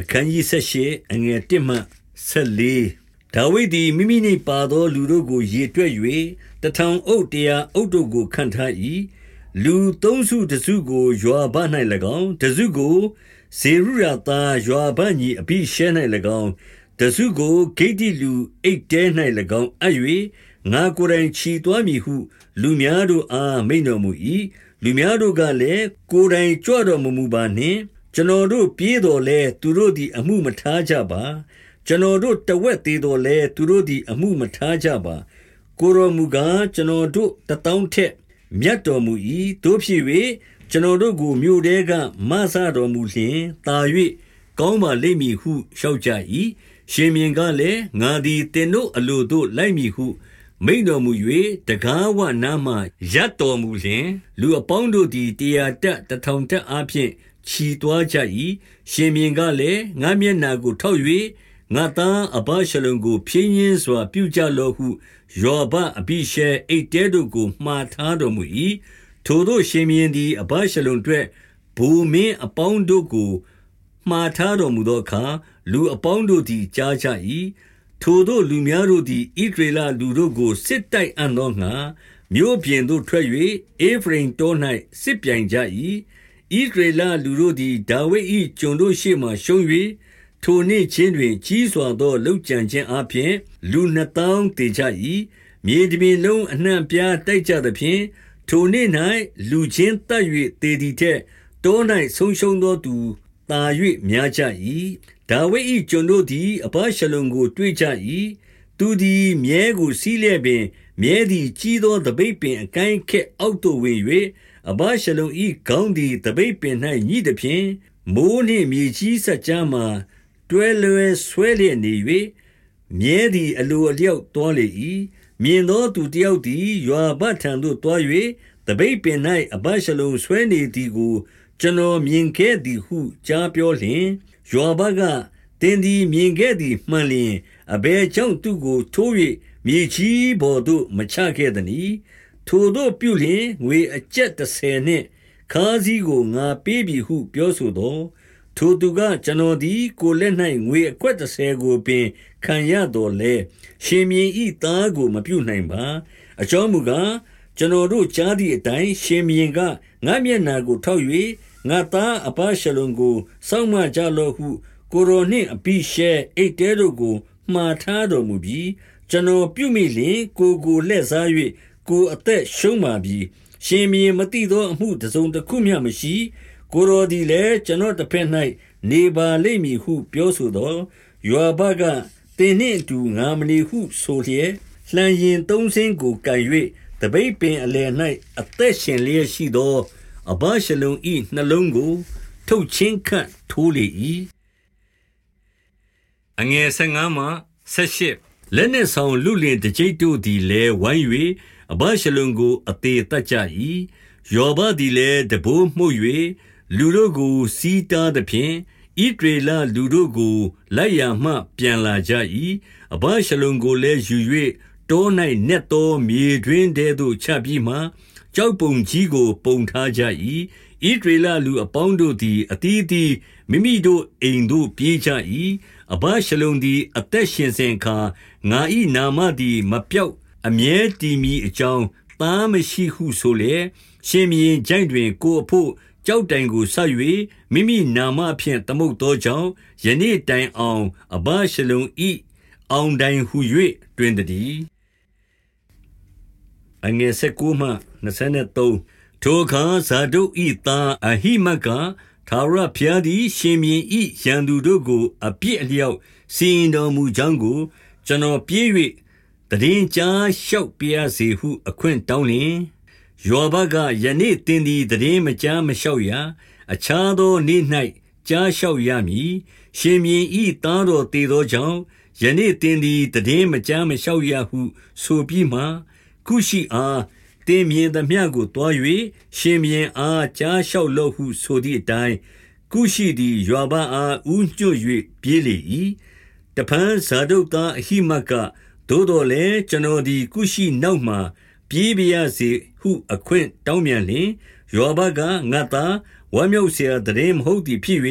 အခန်းကြီး78အငယ်1မှ14ဒါဝိဒ်သည်မိမိနှင့်ပါသော လူတို့ကိုရေတွက်၍တထောင်အုပ်တရားအုပ်တို့ကိုခံထား၏လူသုံးစုတစုကိုယွာဘ၌၎င်းတစုကိုဇေရုယာသားယွာဘညီအဘိရှဲ၌၎င်းတစုကိုဂိတိလူအိတ်တဲ၌၎င်းအပ်၍ငါကိုယ်တိုင်ခြီသွားမည်ဟု လူများတို့အားမိန်တော်မူ၏လူများတို့ကလည်းကိုယ်တိုင်ကြွတော်မမူပါနှင့် ကျွန်တော်တို့ပြေးတော်လဲသူတို့သည် အမှုမထားကြပါကျွန်တော်တို့တဝက်သေးတော်လဲသူတို့သည် အမှုမထားကြပါ ကိုရောမူကားကျွန်တော်တို့တတောင်းထက် မြတ်တော်မူ၏တို့ဖြစ်၍ကျွန်တော်တို့ကိုမြို့တဲကမဆတော်မူလျင်တာ၍ကောင်းပါလိမ့်မည်ဟုလျှောက်ကြ၏ရှင်မြင်းကလည်းငါသည်တင်တို့အလိုတို့လိုက်မည်ဟုမိန်တော်မူ၍တကားဝနာမှရပ်တော်မူလျင် လူအပေါင်းတို့သည်တရားတက်တထောင်တက်အဖျင် ချီသွားကြ၏ရှင်မြင်းကလည်းငါမျက်နာကိုထောက်၍ငါသားအဘရှလုံကိုဖြင်းရင်းစွာ ပြုကြလောဟုယောဘအဘိရှဲအိတ်တဲတို့ကိုမှားထားတော်မူ၏ထိုတို့ရှင်မြင်းသည်အဘရှလုံအတွက်ဘူမင်းအပေါင်းတို့ကိုမှားထားတော်မူသောအခါလူအပေါင်းတို့သည်ကြားကြ၏ထိုတို့လူများတို့သည်ဣဒရေလလူတို့ကိုစစ်တိုက်အံ့သောငါမြို့ပြင်သို့ထွက်၍အေဖရင်တော၌စစ်ပြိုင်ကြ၏ ဣဒရေလလူတို့သည်ဒါဝိဒ်၏ကျွန်တို့ရှေ့မှရှုံး၍ထိုနေ့ချင်းတွင် ကြီးစွာသောလှုပ်ကြံခြင်းအပြင်လူနှစ်သောင်းတည်ကြ၏မြေတပြင်လုံးအနှံ့ပြားတိုက်ကြသဖြင့်ထိုနေ့၌လူချင်းတက်၍တည်သည်ထက်တော၌ဆုံးရှုံးသောသူတာ၍များကြ၏ဒါဝိဒ်၏ကျွန်တို့သည်အဘရှလုံကို တွေ့ကြ၏သူသည်မြဲကိုစီးလျက်ပင်မြဲသည်ကြီးသောတပိတ်ပင်အကိုင်းခက်အောက်သို့ဝင်၍ အဘရှလုံ၏ခေါင်းသည်တပိတ်ပင်၌ညှိသည်ဖြင့်မိုးနှင့်မြေကြီးဆက်ကြားမှတွဲလွယ်ဆွဲလျက်နေ၍မြဲသည်အလိုအလျောက်တွားလေ၏မြင်သောသူတယောက်သည်ယွာဘထံသို့တွား၍တပိတ်ပင်၌အဘရှလုံဆွဲနေသည်ကိုကျွန်တော်မြင်ခဲ့သည်ဟုကြားပြောလျင်ယွာဘကတင်းသည်မြင်ခဲ့သည်မှန်လျင်အဘယ်ကြောင့်သူကိုထိုး၍မြေကြီးပေါ်သို့မချခဲ့သနည်း ထိုတို့ပြုလျင်ငွေအကျက်30နှင့် ခါးစည်းကိုငါပေးပြီဟု ပြောဆိုသောထိုသူကကျွန်တော်သည် ကိုလက်၌ငွေအခွက်30ကိုပင် ခံရတော်လဲရှင်မြင်းဤသားကို မပြုနိုင်ပါ အကြောင်းမူကား ကျွန်တော်တို့ကြားသည့်အတိုင်း ရှင်မြင်းကငါမျက်နာကိုထောက်၍ငါသားအပရှလုံကို စောင့်မကြလော့ဟု ကိုရိုနှင့်အပိရှဲ အိတ်တဲတို့ကို မှားထားတော်မူပြီးကျွန်တော်ပြုမိလျင် ကိုကိုလက်စား၍ ကိုအသက်ရှုံးပါပြီရှင်မြင်းမတိသောအမှုတစုံတစ်ခုမျှမရှိ ကိုရောဒီလည်းကျွန်တော်တစ်ဖက်၌နေပါလိမ့်မည်ဟု ပြောဆိုသောယောဘကတင်းနှင့်အတူငါမနေဟုဆိုလျက်လှန်ရင်သုံးစင်းကိုကန်၍တပိတ်ပင်အလယ်၌အသက်ရှင်လျက်ရှိသော အဘရှလုံဤနှလုံးကို ထုတ်ချင်းခတ်ထိုးလေ၏အငယ်15မှ18လက်နှင့်ဆောင်လူလင်တကြိတ်တို့သည်လည်းဝိုင်း၍ အဘရှလုံကို အသေးတတ်ကြ၏ယောဘသည်လည်းတဘိုးမှုတ်၍လူတို့ကို စီးတားသဖြင့်ဣဒေလလူတို့ကိုလိုက်ရမှ ပြန်လာကြ၏အဘရှလုံကိုလည်းယူ၍တော၌နက်သောမြေတွင်တဲသို့ချပြီးမှကြောက်ပုံကြီးကို ပုံထားကြ၏ဣဒေလလူအပေါင်းတို့သည်အတီးတီမိမိတို့အိမ်သို့ပြေးကြ၏အဘရှလုံသည် အသက်ရှင်စဉ်အခါငါ၏နာမသည် မပြောက် အမြဲတည်မည်အကြောင်းသားမရှိဟုဆိုလေရှင်မြင်းကြိုင်တွင်ကိုအဖို့ကြောက်တိုင်ကိုဆက်၍မိမိနာမဖြင့်သမုတ်သောကြောင့်ယနေ့တိုင်အောင်အဘရှလုံဤအောင်တိုင်ဟု၍တွင်သည်အငယ်၁၉မှ23ထိုအခါဇာဒုတ်ဤသားအဟိမတ်ကသာရဖျားသည် ရှင်မြင်းဤရန်သူတို့ကို အပြစ်အလျောက်စီရင်တော်မူကြောင်းကို ကျွန်တော်ပြေး၍ တည်င်းကြားလျှောက်ပြရစေဟု အခွင့်တောင်းလျင်ယောဘကယနေ့တင်သည်တည်င်းမကြားမလျှောက်ရအခြားသောနေ့၌ကြားလျှောက်ရမည်ရှင်မြင်းဤသားတော်တည်သောကြောင့်ယနေ့တင်သည်တည်င်းမကြားမလျှောက်ရဟု ဆိုပြီးမှကုရှိအားတင်မြင်သမျှကိုတွား၍ရှင်မြင်းအားကြားလျှောက်လော့ဟု ဆိုသည့်အတိုင်းကုရှိသည်ယွာဘအားဥညွတ်၍ပြေးလေ၏တပန်းဇာဒုတ်သားအဟိမတ်က သို့တော်လည်းကျွန်တော်သည် ကုရှိနောက်မှ ပြေးပါရစေဟု အခွင့်တောင်းပြန်လျှင်၊ယွာဘက၊ငါ့သား၊ဝမ်းမြောက်စရာသိတင်းမဟုတ်သည်ဖြစ်၍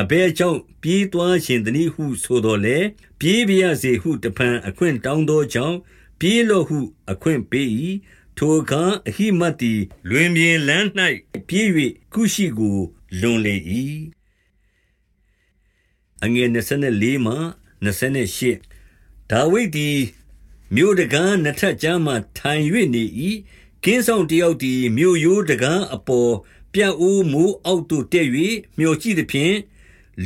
အဘယ်ကြောင့် ပြေးသွားချင်သနည်းဟုဆိုသော်လည်း၊ပြေးပါရစေဟု တဖန်အခွင့်တောင်းသောကြောင့်၊ပြေးလော့ဟု အခွင့်ပေး၏။ထိုအခါ အဟိမတ်သည် လွင်ပြင်လမ်း၌ပြေး၍ကုရှိကို လွန်လေ၏။24 ဒါဝိဒ်သည်မြို့တကားနှစ်ထပ်ကြားမှထိုင်၍နေ၏ကင်းဆောင်တယောက်သည်မြို့ရိုးတကားအပေါ်ပြတ်အိုးမိုးအောက်သို့တက်၍မျောကြည့်သည်ဖြင့်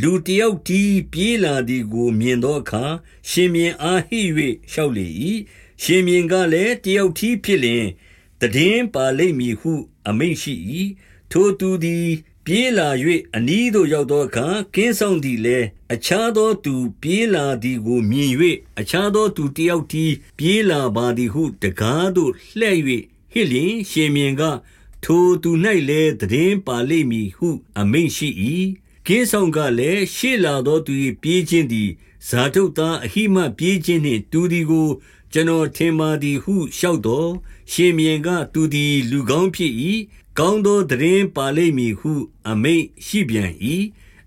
လူတယောက်တီးပြေးလာသည်ကို မြင်သောအခါရှင်မြင်းအားဟိ၍လျှောက်လေ၏ရှင်မြင်းကလည်းတယောက်တီးဖြစ်လျင်တည်င်းပါလိမ့်မည်ဟု အမိန့်ရှိ၏ထိုသူသည် ပြေးလာ၍အနီးသို့ရောက်သောအခါကင်းဆောင်သည်လည်းအခြားသောသူပြေးလာသည်ကိုမြင်၍အခြားသောသူတယောက်တီပြေးလာပါသည်ဟုတကားသို့လှဲ့၍ဟစ်လျင်ရှင်မြင်းကထိုသူ၌လည်းတည်င်းပါလိမ့်မည်ဟု အမိန့်ရှိ၏ကင်းဆောင်ကလည်းရှေ့လာသောသူ၏ပြေးခြင်းသည်ဇာတုတ်သားအဟိမပြေးခြင်းနှင့်တူသည်ကို ကျွန်တော်ထင်ပါသည်ဟုလျှောက်တော် ရှင်မြင်းကသူသည် လူကောင်းဖြစ်၏ကောင်းသောသတင်းပါလိမ့်မည်ဟု အမိန့်ရှိပြန်၏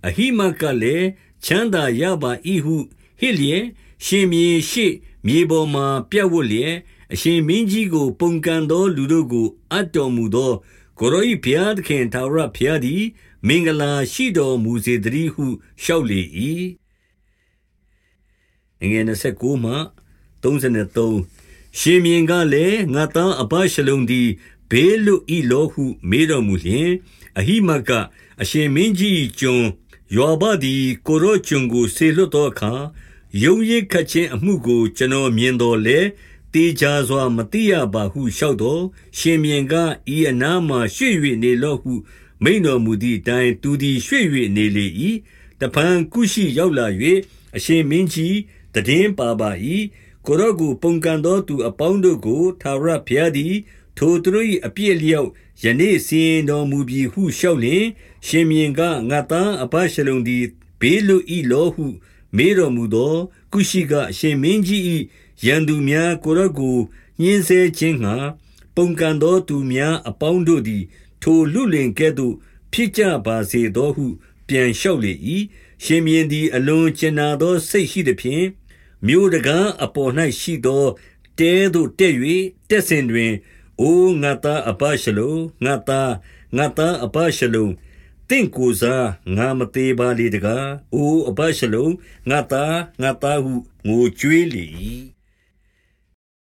အဟိမကလည်းချမ်းသာရပါ၏ဟုဟစ်လျက်ရှင်မြင်းရှိမြေပေါ်မှပြတ်ဝတ်လျက်အရှင်မင်းကြီးကို ပုန်ကန်သော လူတို့ကိုအပ်တော်မူသောကိုရောဤဘုရားသခင်သာရဘုရားသည် မင်္ဂလာရှိတော်မူစေတည်းဟုလျှောက်လေ၏ငွေ29မှ33 ရှင်မြင်းကလည်းငါသားအဘရှလုံသည်ဘေးလွတ်ဤလောဟု မေးတော်မူလျှင်အဟိမကအရှင်မင်းကြီးကျွန်ယောဘသည်ကိုရောကျွန်ကိုဆေလွတ်သောအခါယုံရိပ်ခတ်ခြင်းအမှုကို ကျွန်တော်မြင်တော်လဲတေချာစွာမတိရပါဟုလျှောက်တော်ရှင်မြင်းကဤအနားမှရွှေ့၍နေလော့ဟုမိန်တော်မူသည့်အတိုင်းသူသည်ရွှေ့၍နေလေ၏တပန်ကုရှိရောက်လာ၍အရှင်မင်းကြီးတည်င်းပါပါ၏ ကိုရော့ကို ပုန်ကန်သောသူအပေါင်းတို့ကိုသာရဘုရားသည် ထိုသူတို့၏အပြည့်လျောက် ယနေ့ စီရင်တော်မူပြီးဟုလျှောက်လျင် ရှင်မြင်းကငါသားအဘရှလုံသည် ဘေးလူဤလောဟု မေးတော်မူသောကုရှိက အရှင်မင်းကြီး၏ရန်သူများ ကိုရော့ကို ညှင်းဆဲခြင်းငှာပုန်ကန်သောသူများအပေါင်းတို့သည် ထိုလူလင်ကဲ့သို့ ဖြစ်ကြပါစေသောဟု ပြန်လျှောက်လေ၏ရှင်မြင်းသည် အလွန်ကျင်နာသော စိတ်ရှိသည်ဖြင့် မြို့တကားအပေါ်၌ရှိသောတဲသို့တက်၍တက်စဉ်တွင်အိုငါသားအဘရှလုံငါသားငါသားအဘရှလုံတင့်ကိုစားငါမသေးပါလေတကားအိုအဘရှလုံငါသားငါသားဟုငိုကြွေးလေ၏